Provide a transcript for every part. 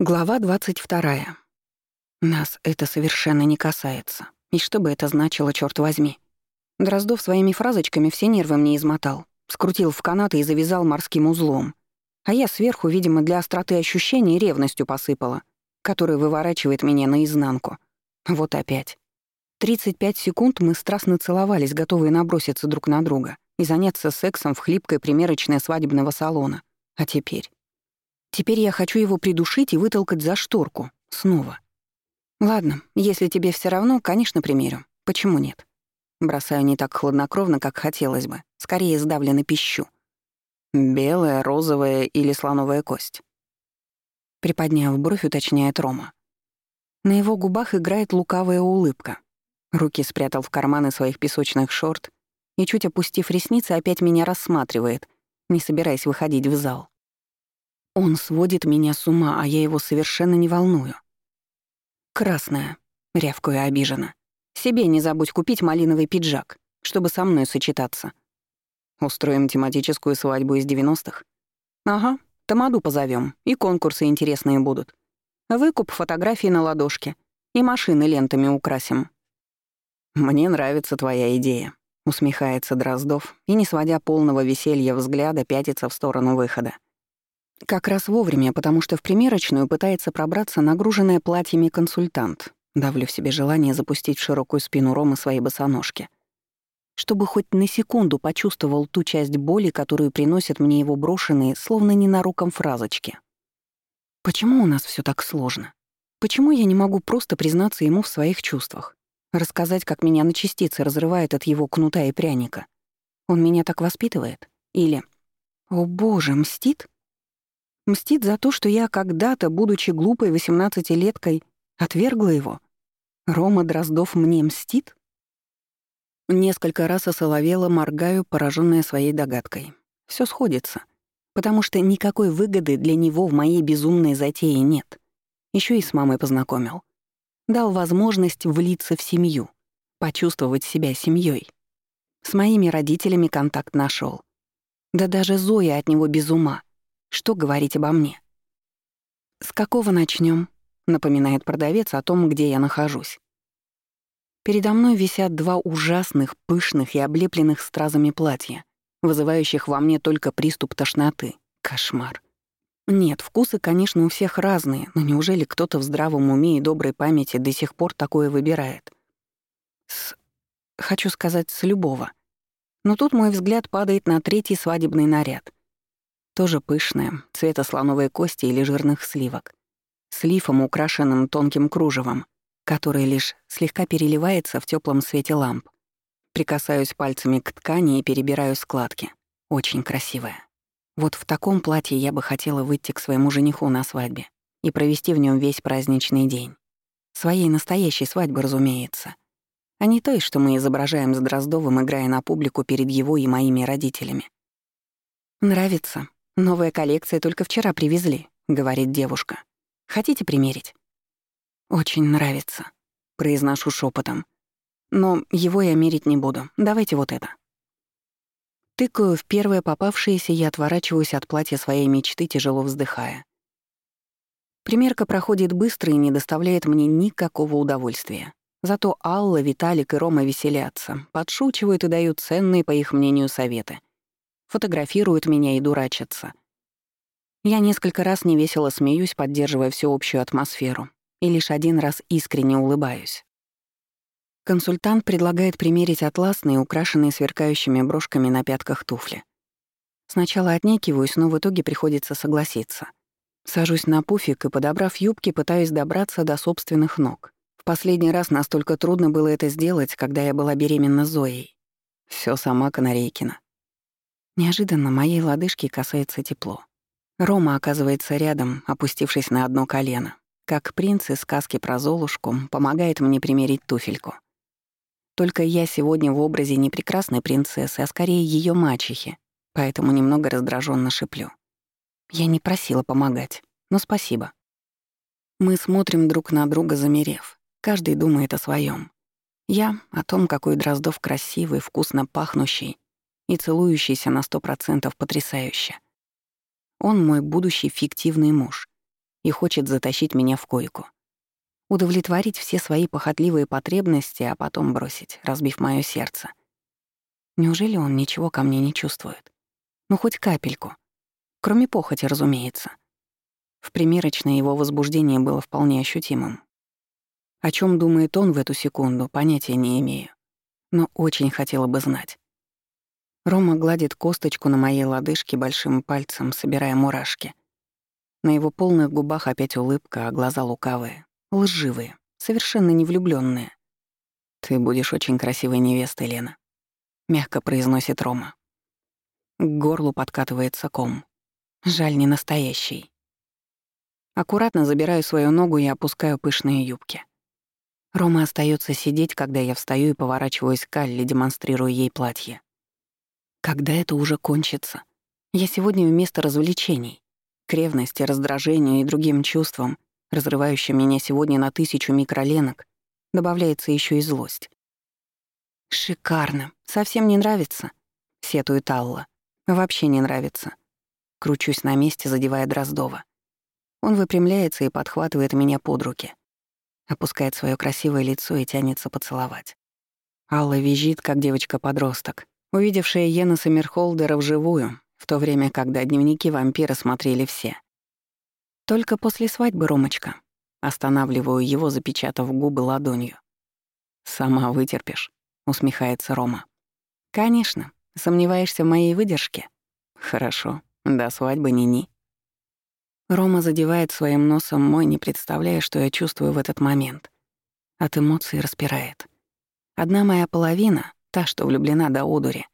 Глава 22. Нас это совершенно не касается. И что бы это значило, черт возьми? Дроздов своими фразочками все нервы мне измотал, скрутил в канаты и завязал морским узлом. А я сверху, видимо, для остроты ощущений ревностью посыпала, которая выворачивает меня наизнанку. Вот опять. 35 секунд мы страстно целовались, готовые наброситься друг на друга и заняться сексом в хлипкой примерочной свадебного салона. А теперь... Теперь я хочу его придушить и вытолкать за шторку. Снова. Ладно, если тебе все равно, конечно, примерю. Почему нет? Бросаю не так хладнокровно, как хотелось бы. Скорее сдавленно пищу. Белая, розовая или слоновая кость? Приподняв бровь, уточняет Рома. На его губах играет лукавая улыбка. Руки спрятал в карманы своих песочных шорт и, чуть опустив ресницы, опять меня рассматривает, не собираясь выходить в зал. Он сводит меня с ума, а я его совершенно не волную. «Красная», — рявкаю обиженно. «Себе не забудь купить малиновый пиджак, чтобы со мной сочетаться. Устроим тематическую свадьбу из девяностых. Ага, тамаду позовем, и конкурсы интересные будут. Выкуп фотографий на ладошке и машины лентами украсим». «Мне нравится твоя идея», — усмехается Дроздов и, не сводя полного веселья взгляда, пятится в сторону выхода. Как раз вовремя, потому что в примерочную пытается пробраться нагруженная платьями консультант. Давлю в себе желание запустить в широкую спину Ромы свои босоножки. Чтобы хоть на секунду почувствовал ту часть боли, которую приносят мне его брошенные, словно ненароком фразочки. Почему у нас все так сложно? Почему я не могу просто признаться ему в своих чувствах? Рассказать, как меня на частицы разрывает от его кнута и пряника? Он меня так воспитывает? Или... О боже, мстит? Мстит за то, что я когда-то, будучи глупой восемнадцатилеткой, отвергла его? Рома Дроздов мне мстит? Несколько раз осоловела, моргаю, пораженная своей догадкой. Все сходится. Потому что никакой выгоды для него в моей безумной затее нет. Еще и с мамой познакомил. Дал возможность влиться в семью, почувствовать себя семьей. С моими родителями контакт нашел. Да даже Зоя от него без ума — что говорить обо мне? «С какого начнем? напоминает продавец о том, где я нахожусь. Передо мной висят два ужасных, пышных и облепленных стразами платья, вызывающих во мне только приступ тошноты. Кошмар. Нет, вкусы, конечно, у всех разные, но неужели кто-то в здравом уме и доброй памяти до сих пор такое выбирает? С... Хочу сказать, с любого. Но тут мой взгляд падает на третий свадебный наряд — тоже пышная, цвета слоновой кости или жирных сливок. С лифом, украшенным тонким кружевом, который лишь слегка переливается в теплом свете ламп. Прикасаюсь пальцами к ткани и перебираю складки. Очень красивая. Вот в таком платье я бы хотела выйти к своему жениху на свадьбе и провести в нем весь праздничный день. Своей настоящей свадьбы, разумеется. А не той, что мы изображаем с Дроздовым, играя на публику перед его и моими родителями. «Нравится», «Новая коллекция только вчера привезли», — говорит девушка. «Хотите примерить?» «Очень нравится», — произношу шепотом. «Но его я мерить не буду. Давайте вот это». Тыкаю в первое попавшееся и отворачиваюсь от платья своей мечты, тяжело вздыхая. Примерка проходит быстро и не доставляет мне никакого удовольствия. Зато Алла, Виталик и Рома веселятся, подшучивают и дают ценные, по их мнению, советы фотографируют меня и дурачатся. Я несколько раз невесело смеюсь, поддерживая всеобщую атмосферу, и лишь один раз искренне улыбаюсь. Консультант предлагает примерить атласные, украшенные сверкающими брошками на пятках туфли. Сначала отнекиваюсь, но в итоге приходится согласиться. Сажусь на пуфик и, подобрав юбки, пытаюсь добраться до собственных ног. В последний раз настолько трудно было это сделать, когда я была беременна Зоей. Все сама Канарейкина. Неожиданно моей лодыжки касается тепло. Рома оказывается рядом, опустившись на одно колено. Как принц из сказки про Золушку, помогает мне примерить туфельку. Только я сегодня в образе не прекрасной принцессы, а скорее ее мачехи, поэтому немного раздраженно шиплю. Я не просила помогать, но спасибо. Мы смотрим друг на друга, замерев. Каждый думает о своем. Я — о том, какой Дроздов красивый, вкусно пахнущий, и целующийся на сто процентов потрясающе. Он мой будущий фиктивный муж. и хочет затащить меня в койку. Удовлетворить все свои похотливые потребности, а потом бросить, разбив моё сердце. Неужели он ничего ко мне не чувствует? Ну, хоть капельку. Кроме похоти, разумеется. В примерочной его возбуждение было вполне ощутимым. О чем думает он в эту секунду, понятия не имею. Но очень хотела бы знать. Рома гладит косточку на моей лодыжке большим пальцем, собирая мурашки. На его полных губах опять улыбка, а глаза лукавые, лживые, совершенно не влюблённые. «Ты будешь очень красивой невестой, Лена», — мягко произносит Рома. К горлу подкатывается ком. Жаль, не настоящий. Аккуратно забираю свою ногу и опускаю пышные юбки. Рома остается сидеть, когда я встаю и поворачиваюсь к Алле, демонстрируя ей платье. Когда это уже кончится? Я сегодня вместо развлечений, к ревности, раздражению и другим чувствам, разрывающим меня сегодня на тысячу микроленок, добавляется еще и злость. «Шикарно. Совсем не нравится?» — сетует Алла. «Вообще не нравится». Кручусь на месте, задевая Дроздова. Он выпрямляется и подхватывает меня под руки. Опускает свое красивое лицо и тянется поцеловать. Алла визжит, как девочка-подросток, увидевшая Йеннеса Мерхолдера вживую, в то время, когда дневники вампира смотрели все. Только после свадьбы, Ромочка. Останавливаю его, запечатав губы ладонью. «Сама вытерпишь», — усмехается Рома. «Конечно. Сомневаешься в моей выдержке?» «Хорошо. До свадьбы ни-ни». Рома задевает своим носом мой, не представляя, что я чувствую в этот момент. От эмоций распирает. Одна моя половина, та, что влюблена до одури,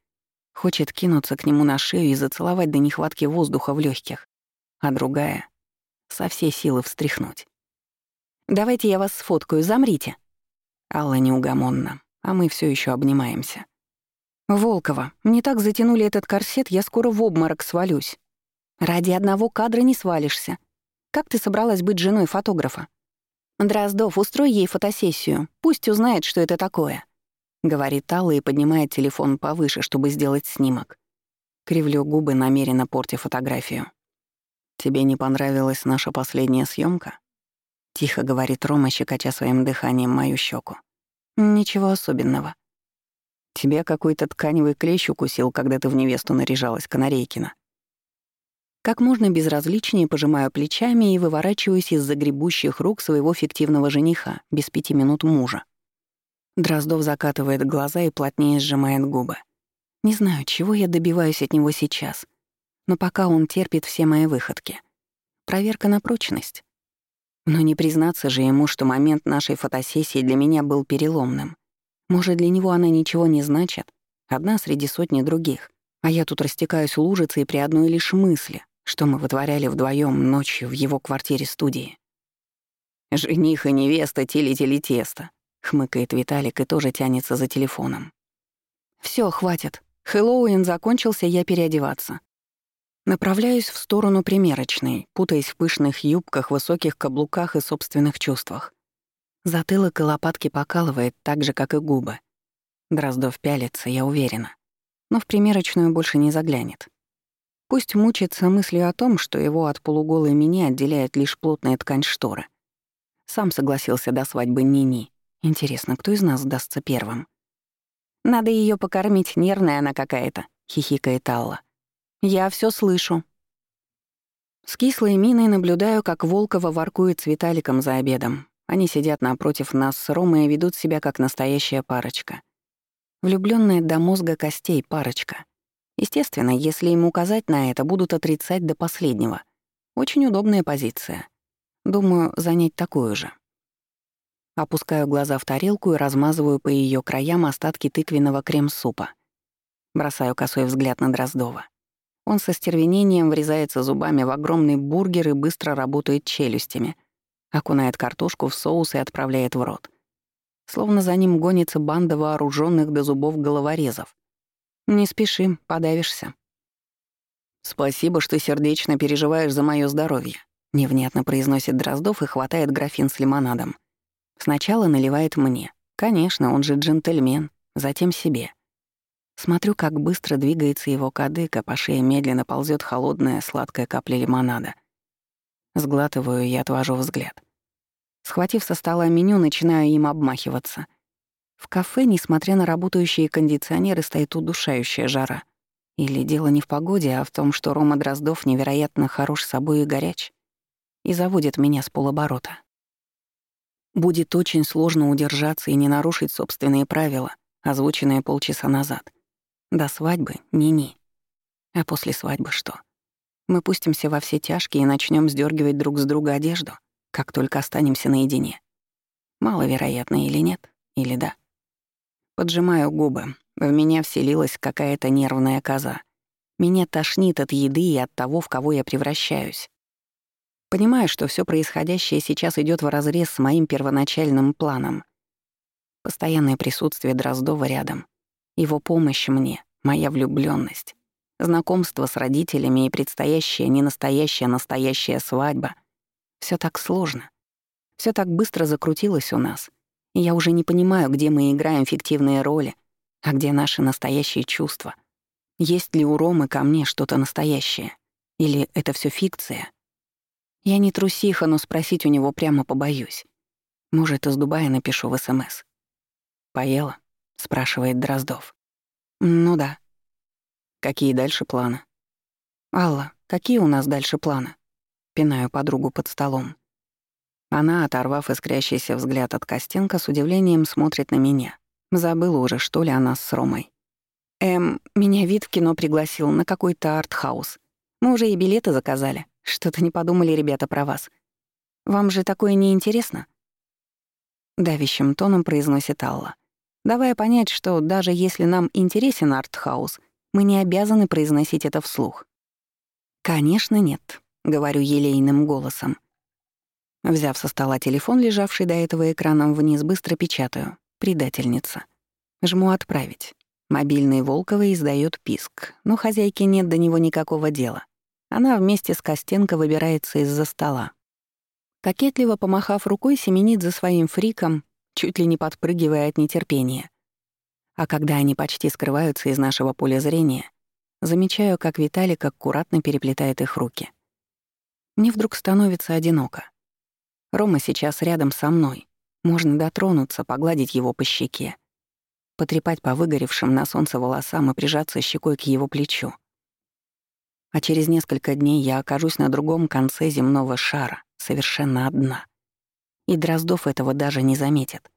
хочет кинуться к нему на шею и зацеловать до нехватки воздуха в легких, а другая — со всей силы встряхнуть. «Давайте я вас сфоткаю, замрите!» Алла неугомонна, а мы все еще обнимаемся. «Волкова, мне так затянули этот корсет, я скоро в обморок свалюсь». Ради одного кадра не свалишься. Как ты собралась быть женой фотографа? Дроздов, устрой ей фотосессию. Пусть узнает, что это такое. Говорит Алла и поднимает телефон повыше, чтобы сделать снимок. Кривлю губы, намеренно портя фотографию. «Тебе не понравилась наша последняя съемка? Тихо говорит Рома, щекоча своим дыханием мою щеку. «Ничего особенного». «Тебя какой-то тканевый клещ укусил, когда ты в невесту наряжалась, Канарейкина», как можно безразличнее пожимаю плечами и выворачиваюсь из загребущих рук своего фиктивного жениха, без пяти минут мужа. Дроздов закатывает глаза и плотнее сжимает губы. Не знаю, чего я добиваюсь от него сейчас, но пока он терпит все мои выходки. Проверка на прочность. Но не признаться же ему, что момент нашей фотосессии для меня был переломным. Может, для него она ничего не значит, одна среди сотни других, а я тут растекаюсь лужицей при одной лишь мысли, что мы вытворяли вдвоем ночью в его квартире-студии. «Жених и невеста тили-тили тесто», — хмыкает Виталик и тоже тянется за телефоном. Все, хватит. Хэллоуин закончился, я переодеваться. Направляюсь в сторону примерочной, путаясь в пышных юбках, высоких каблуках и собственных чувствах. Затылок и лопатки покалывает так же, как и губы. Дроздов пялится, я уверена. Но в примерочную больше не заглянет. Пусть мучится мыслью о том, что его от полуголой меня отделяет лишь плотная ткань шторы. Сам согласился до свадьбы Нини. Интересно, кто из нас сдастся первым? «Надо ее покормить, нервная она какая-то», — хихикает Алла. «Я все слышу». С кислой миной наблюдаю, как Волкова воркует с Виталиком за обедом. Они сидят напротив нас с Ромой и ведут себя как настоящая парочка. Влюбленная до мозга костей парочка. Естественно, если им указать на это, будут отрицать до последнего. Очень удобная позиция. Думаю, занять такую же. Опускаю глаза в тарелку и размазываю по ее краям остатки тыквенного крем-супа. Бросаю косой взгляд на Дроздова. Он со стервенением врезается зубами в огромный бургер и быстро работает челюстями, окунает картошку в соус и отправляет в рот. Словно за ним гонится банда вооруженных до зубов головорезов. «Не спеши, подавишься». «Спасибо, что сердечно переживаешь за мое здоровье», — невнятно произносит Дроздов и хватает графин с лимонадом. Сначала наливает мне. Конечно, он же джентльмен, затем себе. Смотрю, как быстро двигается его кадык, а по шее медленно ползет холодная сладкая капля лимонада. Сглатываю и отвожу взгляд. Схватив со стола меню, начинаю им обмахиваться. В кафе, несмотря на работающие кондиционеры, стоит удушающая жара. Или дело не в погоде, а в том, что Рома Дроздов невероятно хорош собой и горяч. И заводит меня с полоборота. Будет очень сложно удержаться и не нарушить собственные правила, озвученные полчаса назад. До свадьбы — ни-ни. А после свадьбы что? Мы пустимся во все тяжкие и начнем сдергивать друг с друга одежду, как только останемся наедине. Маловероятно или нет, или да. Поджимаю губы. В меня вселилась какая-то нервная коза. Меня тошнит от еды и от того, в кого я превращаюсь. Понимаю, что все происходящее сейчас идет вразрез с моим первоначальным планом. Постоянное присутствие Дроздова рядом. Его помощь мне, моя влюбленность, знакомство с родителями и предстоящая не настоящая настоящая свадьба. Все так сложно. Все так быстро закрутилось у нас. И я уже не понимаю, где мы играем фиктивные роли, а где наши настоящие чувства. Есть ли у Ромы ко мне что-то настоящее? Или это все фикция? Я не трусиха, но спросить у него прямо побоюсь. Может, из Дубая напишу в СМС. «Поела?» — спрашивает Дроздов. «Ну да». «Какие дальше планы?» «Алла, какие у нас дальше планы?» Пинаю подругу под столом. Она, оторвав искрящийся взгляд от Костенко, с удивлением смотрит на меня. Забыла уже, что ли, о нас с Ромой. «Эм, меня вид в кино пригласил на какой-то артхаус. Мы уже и билеты заказали. Что-то не подумали ребята про вас. Вам же такое не интересно? Давящим тоном произносит Алла. Давая понять, что даже если нам интересен артхаус, мы не обязаны произносить это вслух. «Конечно, нет», — говорю елейным голосом. Взяв со стола телефон, лежавший до этого экраном вниз, быстро печатаю. «Предательница». Жму «Отправить». Мобильный Волкова издает писк, но хозяйке нет до него никакого дела. Она вместе с Костенко выбирается из-за стола. Кокетливо помахав рукой, семенит за своим фриком, чуть ли не подпрыгивая от нетерпения. А когда они почти скрываются из нашего поля зрения, замечаю, как Виталик аккуратно переплетает их руки. Мне вдруг становится одиноко. Рома сейчас рядом со мной. Можно дотронуться, погладить его по щеке, потрепать по выгоревшим на солнце волосам и прижаться щекой к его плечу а через несколько дней я окажусь на другом конце земного шара, совершенно одна. И Дроздов этого даже не заметит.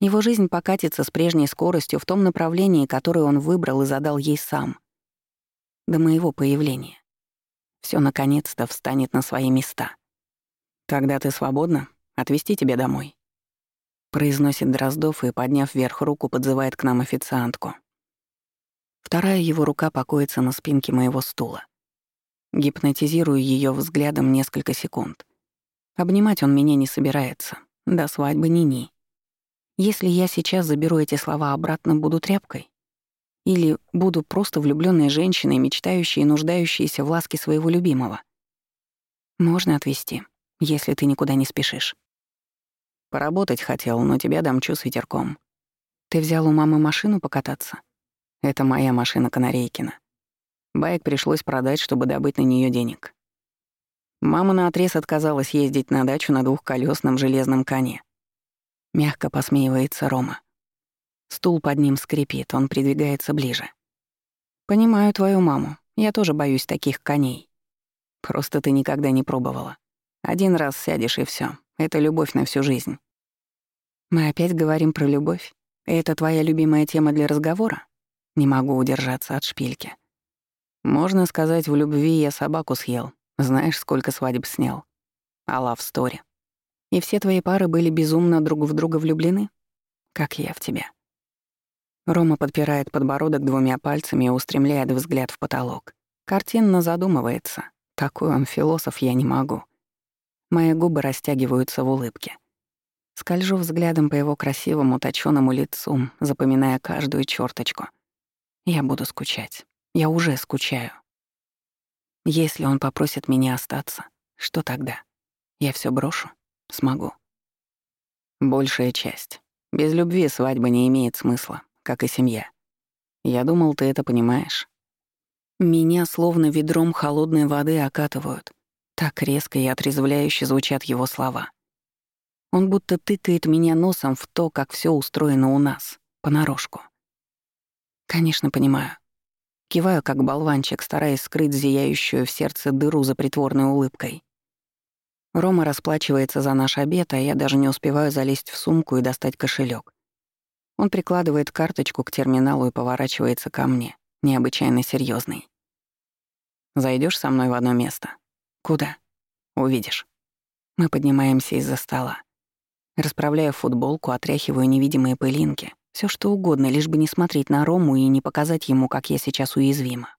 Его жизнь покатится с прежней скоростью в том направлении, которое он выбрал и задал ей сам. До моего появления. Все наконец-то встанет на свои места. «Когда ты свободна, отвезти тебя домой», — произносит Дроздов и, подняв вверх руку, подзывает к нам официантку. Вторая его рука покоится на спинке моего стула. Гипнотизирую ее взглядом несколько секунд. Обнимать он меня не собирается. До свадьбы ни-ни. Если я сейчас заберу эти слова обратно, буду тряпкой? Или буду просто влюбленной женщиной, мечтающей и нуждающейся в ласке своего любимого? Можно отвезти, если ты никуда не спешишь. Поработать хотел, но тебя дамчу с ветерком. Ты взял у мамы машину покататься? Это моя машина Канарейкина. Байк пришлось продать, чтобы добыть на нее денег. Мама наотрез отказалась ездить на дачу на двухколесном железном коне. Мягко посмеивается Рома. Стул под ним скрипит, он придвигается ближе. «Понимаю твою маму. Я тоже боюсь таких коней. Просто ты никогда не пробовала. Один раз сядешь и все. Это любовь на всю жизнь». «Мы опять говорим про любовь? Это твоя любимая тема для разговора?» Не могу удержаться от шпильки. Можно сказать, в любви я собаку съел. Знаешь, сколько свадеб снял? А story. И все твои пары были безумно друг в друга влюблены? Как я в тебя. Рома подпирает подбородок двумя пальцами и устремляет взгляд в потолок. Картинно задумывается. Такой он философ, я не могу. Мои губы растягиваются в улыбке. Скольжу взглядом по его красивому, точёному лицу, запоминая каждую черточку — я буду скучать. Я уже скучаю. Если он попросит меня остаться, что тогда? Я все брошу? Смогу. Большая часть. Без любви свадьба не имеет смысла, как и семья. Я думал, ты это понимаешь. Меня словно ведром холодной воды окатывают. Так резко и отрезвляюще звучат его слова. Он будто тыкает меня носом в то, как все устроено у нас, понарошку. Конечно, понимаю. Киваю, как болванчик, стараясь скрыть зияющую в сердце дыру за притворной улыбкой. Рома расплачивается за наш обед, а я даже не успеваю залезть в сумку и достать кошелек. Он прикладывает карточку к терминалу и поворачивается ко мне, необычайно серьезный. Зайдешь со мной в одно место? Куда? Увидишь. Мы поднимаемся из-за стола. Расправляю футболку, отряхиваю невидимые пылинки. Все что угодно, лишь бы не смотреть на Рому и не показать ему, как я сейчас уязвима.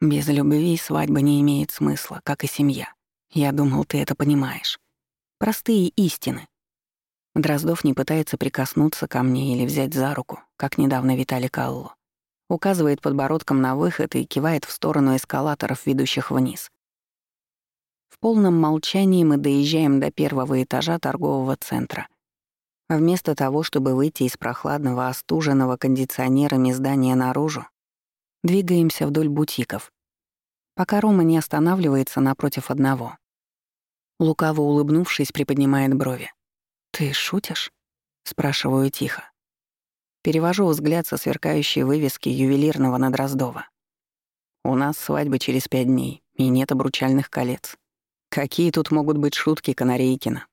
Без любви свадьба не имеет смысла, как и семья. Я думал, ты это понимаешь. Простые истины. Дроздов не пытается прикоснуться ко мне или взять за руку, как недавно Виталий Калло. Указывает подбородком на выход и кивает в сторону эскалаторов, ведущих вниз. В полном молчании мы доезжаем до первого этажа торгового центра. Вместо того, чтобы выйти из прохладного, остуженного кондиционерами здания наружу, двигаемся вдоль бутиков, пока Рома не останавливается напротив одного. Лукаво улыбнувшись, приподнимает брови. «Ты шутишь?» — спрашиваю тихо. Перевожу взгляд со сверкающей вывески ювелирного на Дроздова. «У нас свадьба через пять дней, и нет обручальных колец. Какие тут могут быть шутки Канарейкина?